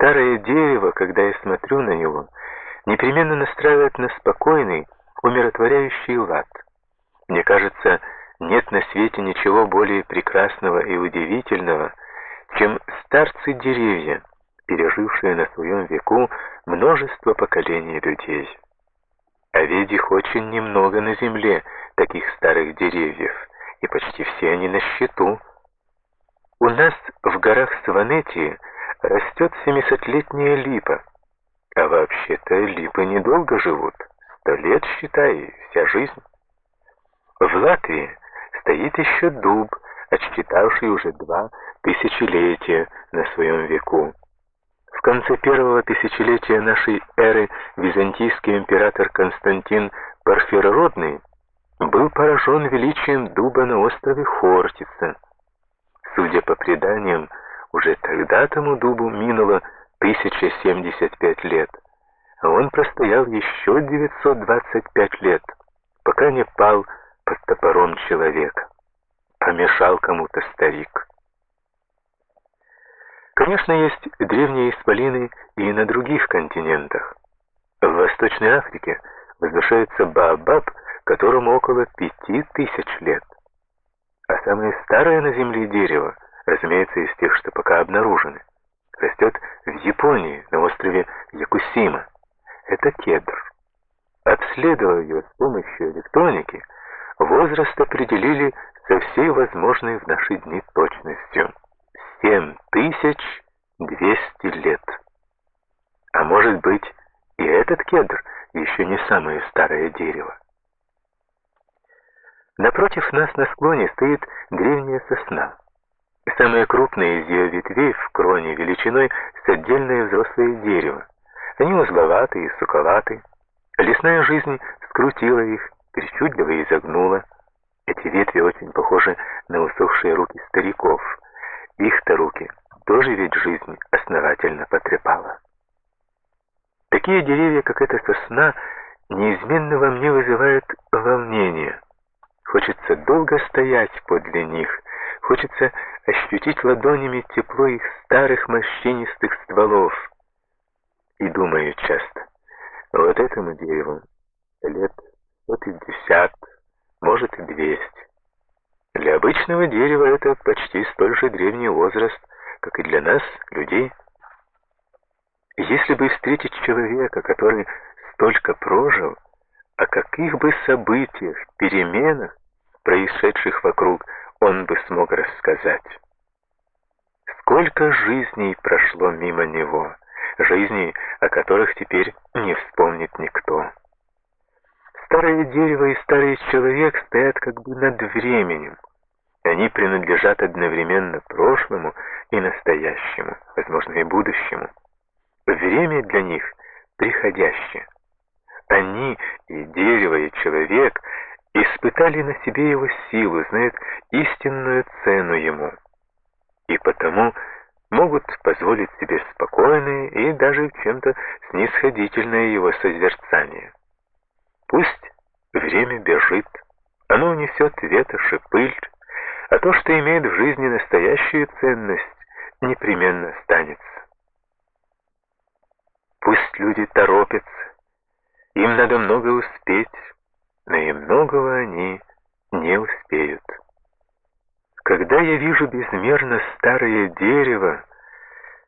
Старое дерево, когда я смотрю на него, непременно настраивает на спокойный, умиротворяющий лад. Мне кажется, нет на свете ничего более прекрасного и удивительного, чем старцы-деревья, пережившие на своем веку множество поколений людей. А ведь их очень немного на земле, таких старых деревьев, и почти все они на счету. У нас в горах Сванетии растет семисотлетняя липа, а вообще-то липы недолго живут, сто лет, считай, вся жизнь. В Латвии стоит еще дуб, отсчитавший уже два тысячелетия на своем веку. В конце первого тысячелетия нашей эры византийский император Константин Парфирородный был поражен величием дуба на острове Хортица. Судя по преданиям, уже тогда тому дубу минуло 1075 лет, а он простоял еще 925 лет, пока не пал под топором человека. Помешал кому-то старик. Конечно, есть древние исполины и на других континентах. В Восточной Африке возвышается Баобаб, которому около пяти тысяч лет. А самое старое на Земле дерево, разумеется, из тех, что пока обнаружены, растет в Японии, на острове Якусима. Это кедр. Обследовав его с помощью электроники, возраст определили со всей возможной в наши дни точностью. 7200 лет. А может быть, и этот кедр еще не самое старое дерево. Напротив нас на склоне стоит древняя сосна. Самая крупная из ее ветвей в кроне величиной с отдельное взрослое дерево. Они узловатые суковатые. Лесная жизнь скрутила их, причудливо изогнула. Эти ветви очень похожи на усохшие руки стариков — их-то руки тоже ведь жизнь основательно потрепала. Такие деревья, как эта сосна, неизменно во мне вызывают волнение. Хочется долго стоять подле них, хочется ощутить ладонями тепло их старых морщинистых стволов. И думаю часто, вот этому дереву лет сто пятьдесят, может и двести. Для обычного дерева это почти столь же древний возраст, как и для нас, людей. Если бы встретить человека, который столько прожил, о каких бы событиях, переменах, происшедших вокруг, он бы смог рассказать. Сколько жизней прошло мимо него, жизней, о которых теперь не вспомнит никто. Старое дерево и старый человек стоят как бы над временем. Они принадлежат одновременно прошлому и настоящему, возможно, и будущему. Время для них приходящее. Они, и дерево, и человек, испытали на себе его силу, знают истинную цену ему. И потому могут позволить себе спокойное и даже чем-то снисходительное его созерцание. Пусть время бежит, оно унесет ветошь и пыль, а то, что имеет в жизни настоящую ценность, непременно останется. Пусть люди торопятся, им надо много успеть, но и многого они не успеют. Когда я вижу безмерно старое дерево,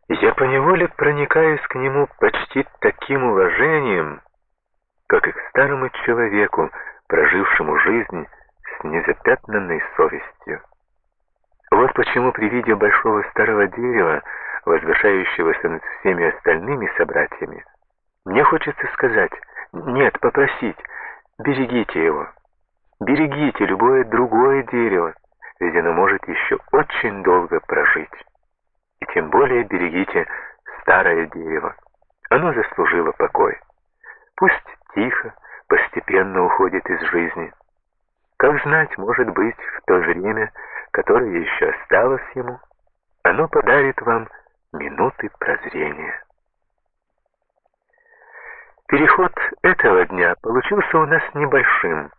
я поневоле проникаюсь к нему почти таким уважением, как и к старому человеку, прожившему жизнь с незапятнанной совестью. Вот почему при виде большого старого дерева, возвышающегося над всеми остальными собратьями, мне хочется сказать, нет, попросить, берегите его. Берегите любое другое дерево, ведь оно может еще очень долго прожить. И тем более берегите старое дерево. Оно заслужило покой. Пусть тихо, постепенно уходит из жизни. Как знать, может быть, в то время, которое еще осталось ему, оно подарит вам минуты прозрения. Переход этого дня получился у нас небольшим.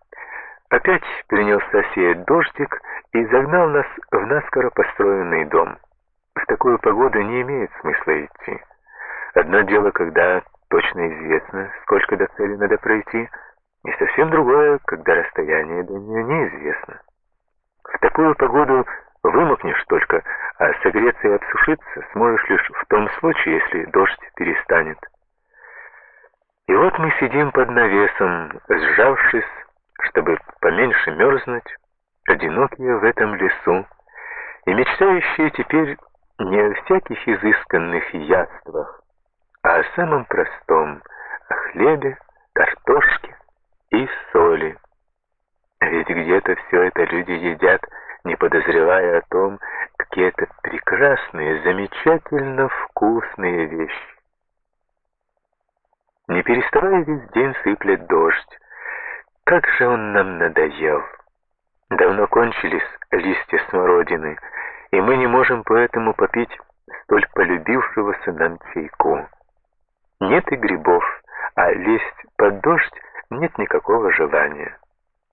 Опять принялся сеять дождик и загнал нас в наскоро построенный дом. В такую погоду не имеет смысла идти. Одно дело, когда точно известно, сколько до цели надо пройти, и совсем другое, когда расстояние до нее неизвестно. В такую погоду вымокнешь только, а согреться и обсушиться сможешь лишь в том случае, если дождь перестанет. И вот мы сидим под навесом, сжавшись, чтобы поменьше мерзнуть, одинокие в этом лесу, и мечтающие теперь не о всяких изысканных яствах, а о самом простом, о хлебе, картошке и соли. Ведь где-то все это люди едят, не подозревая о том, какие это прекрасные, замечательно вкусные вещи. Не переставая весь день сыплет дождь. Как же он нам надоел! Давно кончились листья смородины, и мы не можем поэтому попить столь полюбившегося нам чайку. Нет и грибов, а лезть под дождь нет никакого желания.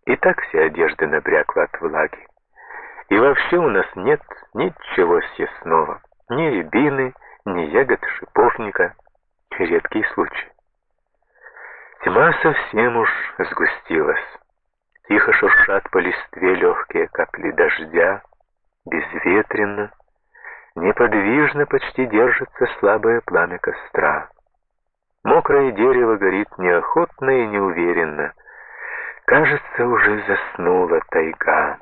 И так вся одежда набрякла от влаги. И вообще у нас нет ничего съестного, ни рябины, ни ягод шиповника, редкий случай. Тьма совсем уж сгустилась. Тихо шуршат по листве легкие капли дождя, безветренно, неподвижно почти держится слабое пламя костра. Мокрое дерево горит неохотно и неуверенно. Кажется, уже заснула тайга.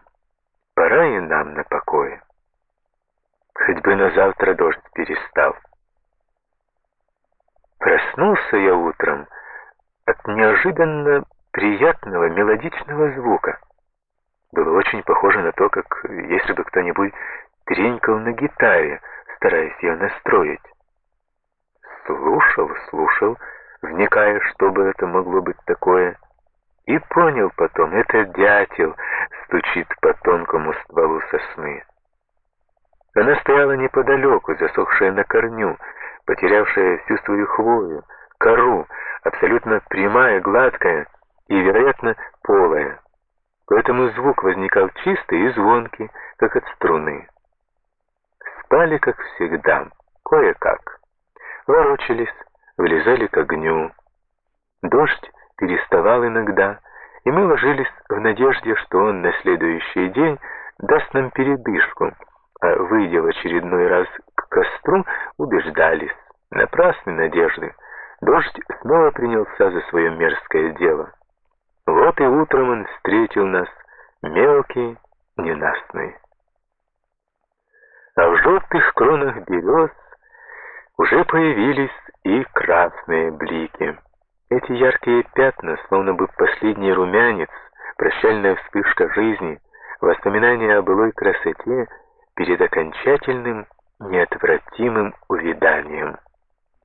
Пора и нам на покое. Хоть бы на завтра дождь перестал. Проснулся я утром от неожиданно приятного мелодичного звука. Было очень похоже на то, как если бы кто-нибудь тренькал на гитаре, стараясь ее настроить. Слушал, слушал, вникая, что бы это могло быть такое, и понял потом, это дятел стучит по тонкому стволу сосны. Она стояла неподалеку, засохшая на корню, потерявшая всю свою хвою, кору, абсолютно прямая, гладкая и, вероятно, полая. Поэтому звук возникал чистый и звонкий, как от струны. Спали, как всегда, кое-как. Ворочались, вылезали к огню. Дождь переставал иногда, и мы ложились в надежде, что он на следующий день даст нам передышку, а, выйдя в очередной раз к костру, убеждались. Напрасной надежды. Дождь снова принялся за свое мерзкое дело. Вот и утром он встретил нас, мелкий, ненастный. А в желтых кронах берез уже появились и красные блики. Эти яркие пятна, словно бы последний румянец, прощальная вспышка жизни, воспоминания о былой красоте перед окончательным, неотвратимым увяданием.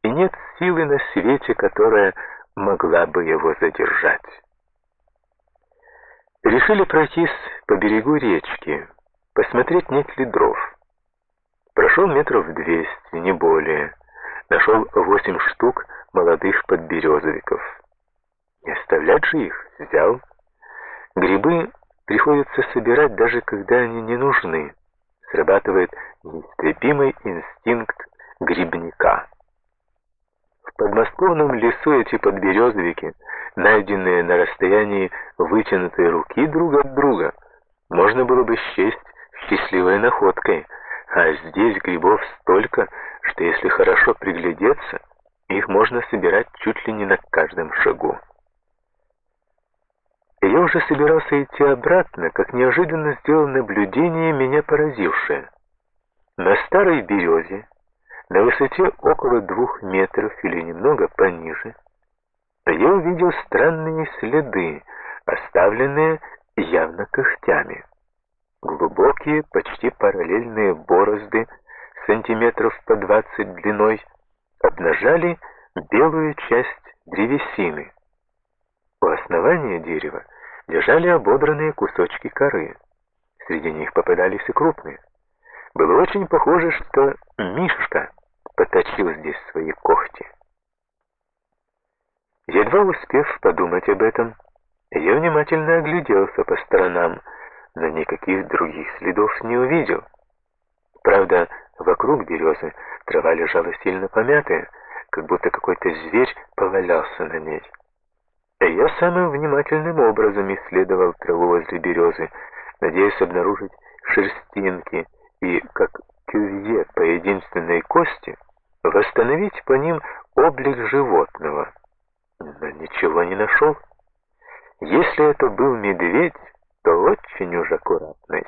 И нет силы на свете, которая могла бы его задержать. Решили пройтись по берегу речки, посмотреть, нет ли дров. Прошел метров двести, не более. Нашел восемь штук молодых подберезовиков. Не оставлять же их, взял. Грибы приходится собирать, даже когда они не нужны. Срабатывает неистребимый инстинкт грибника. Подмосковном лесу эти подберезовики, найденные на расстоянии вытянутой руки друг от друга, можно было бы счесть счастливой находкой, а здесь грибов столько, что если хорошо приглядеться, их можно собирать чуть ли не на каждом шагу. Я уже собирался идти обратно, как неожиданно сделал наблюдение, меня поразившее. На старой березе, на высоте около двух метров или немного пониже, я увидел странные следы, оставленные явно когтями. Глубокие, почти параллельные борозды, сантиметров по двадцать длиной, обнажали белую часть древесины. У основания дерева лежали ободранные кусочки коры. Среди них попадались и крупные. Было очень похоже, что Мишка поточил здесь свои когти. Едва успев подумать об этом, я внимательно огляделся по сторонам, но никаких других следов не увидел. Правда, вокруг березы трава лежала сильно помятая, как будто какой-то зверь повалялся на ней. Я самым внимательным образом исследовал траву возле березы, надеясь обнаружить шерстинки и, как кювье по единственной кости, восстановить по ним облик животного. Но ничего не нашел. Если это был медведь, то очень уж аккуратный.